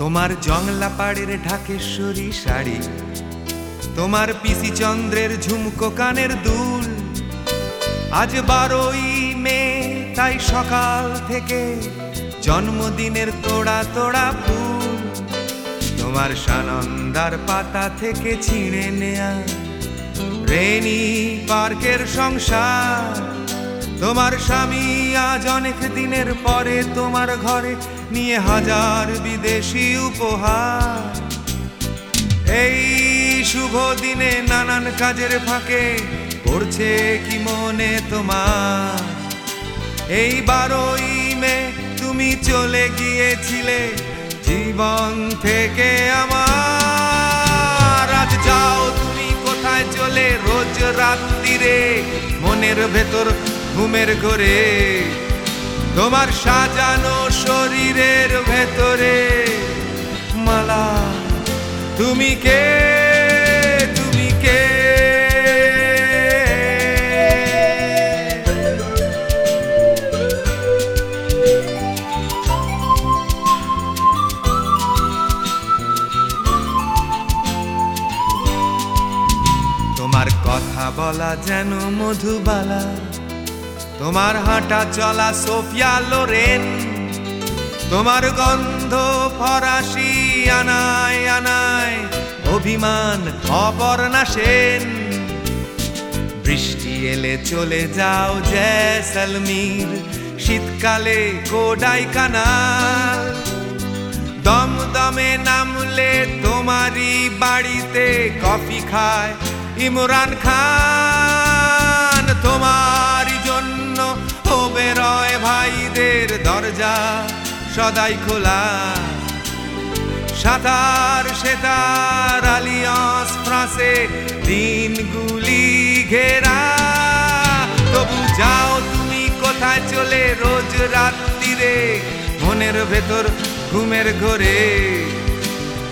তোমার জংলা পাড়ের ঢাকেশ্বরী শাড়ি, তোমার পিসি চন্দ্রের ঝুমকো কানের দুল। আজ বারোই মে, তাই সকাল থেকে জন্মদিনের তোড়া তোড়া ফুল। তোমার সানন্দার পাতা থেকে ছিঁড়ে নেয়া রেনি পার্কের সংসার। তোমার স্বামী আজ অনেক দিনের পরে তোমার ঘরে নিয়ে হাজার বিদেশি উপহার। এই শুভ দিনে নানান কাজের ফাঁকে পড়ছে কি মনে তোমার? এই বারোই মে তুমি চলে গিয়েছিলে, জীবন থেকে আমার। আজ যাও তুমি কোথায় চলে, রোজ রাত্রিরে মনের ভেতর ঘুমের ঘরে, তোমার সাজানো শরীরের ভেতরে। মালা, তুমি কে? তুমি কে? তোমার কথা বলা যেন মধুবালা। তোমার হাঁটা চলা সোফিয়া লোরেন, তোমার গন্ধ ফরাসি আনায় আনায়, অভিমান অপর্ণা সেন। বৃষ্টি এলে চলে যাও জয়সলমীর শীতকালে কোডাই কানাল দমদমে নামলে তোমারই বাড়িতে কফি খায় ইমরান খান। সদাই খোলা। সাঁতার সেতার, আলিয়াস ফ্রাঁসে দিনগুলি ঘেরা। তবু যাও তুমি কোথায় চলে রোজ রাত্রিরে, মনের ভেতর ঘুমের ঘরে।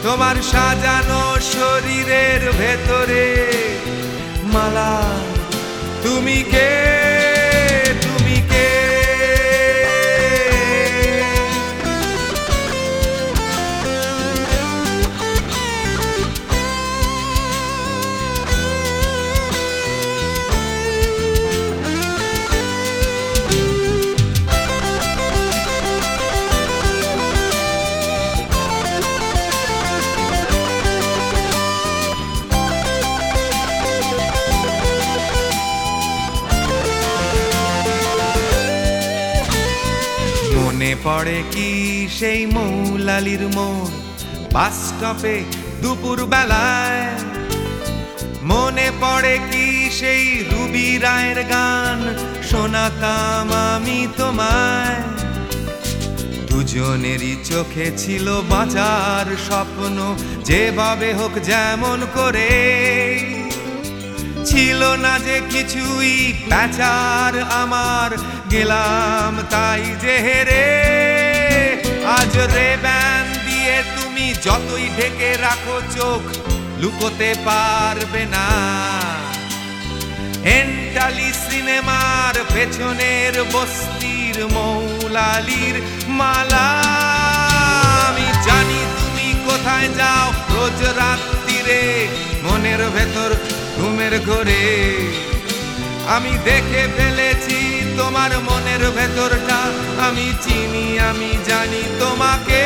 তোমার সাজানো শরীরের ভেতরে মালা, তুমি কে? মনে পড়ে কি সেই মৌলালির মোড় বাস স্টপে দুপুর বেলায় মনে পড়ে কি সেই রুবি রায়ের গান? শোনাতাম আমি তোমায়। দুজনেরই চোখে ছিল বাঁচার স্বপ্ন, যেভাবে হোক যেমন করে। ছিল না যে কিছুই প্যাচার আমার, গেলাম তাই যে হেরে। আজ রে ব্যান দিয়ে তুমি যতই ঢেকে রাখো চোখ, লুকোতে পারবে না। এন্টালি সিনেমার পেছনের বস্তির মৌলালির মালা। আমি জানি তুমি কোথায় যাও রোজ রাত্রিরে, মনের ভেতর ঘুমের ঘরে। আমি দেখে ফেলেছি তোমার মনের ভেতরটা আমি চিনি আমি জানি তোমাকে।